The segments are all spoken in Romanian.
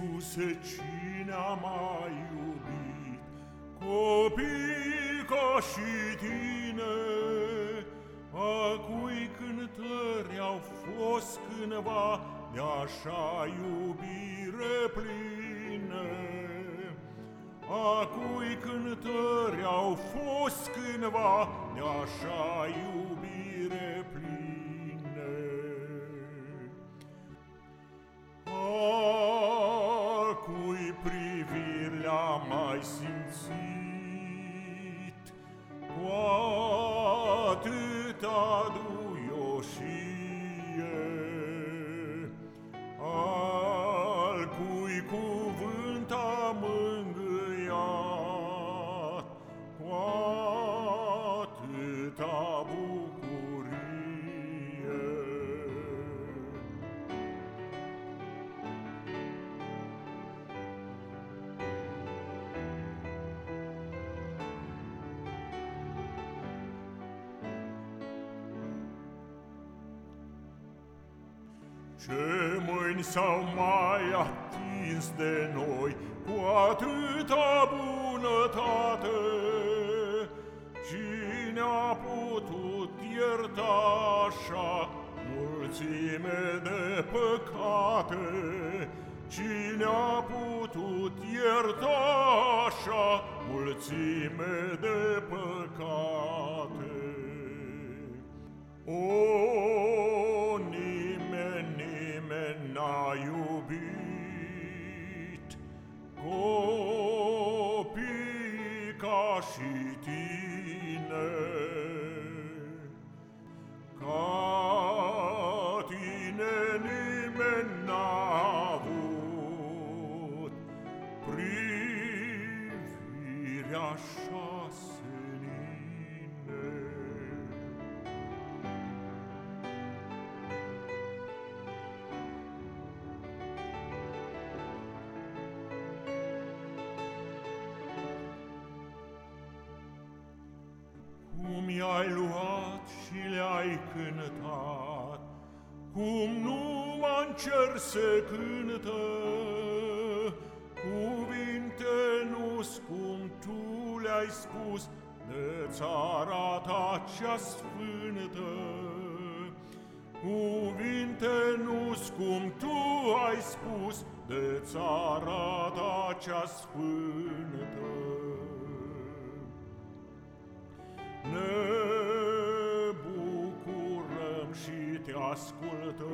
Iisuse, cine a mai iubit copii ca și tine, a cui cântări au fost cândva de așa iubire pline, a cui cântări au fost cândva de așa iubire pline. Privirea mai simțit cu atâta duioșie, al cui cuvânt a mângâiat Ce mâini s-au mai atins de noi cu atâta bunătate? Cine a putut ierta așa mulțime de păcate? Cine a putut ierta așa mulțime de păcate? O, Copii ca și tine, ca tine nimeni n-a avut privirea așa. Cum i-ai luat și le-ai cântat, Cum numai în cer se cântă, Cuvinte nu cum tu le-ai spus De țara ta cea sfântă. Cuvinte nu cum tu ai spus De țara ta cea sfântă. Ascultăm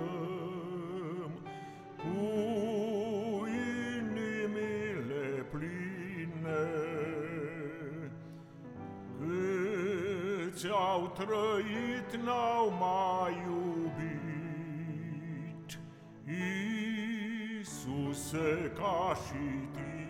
cu inimile pline. Câți au trăit n-au mai iubit Iisuse ca și tine.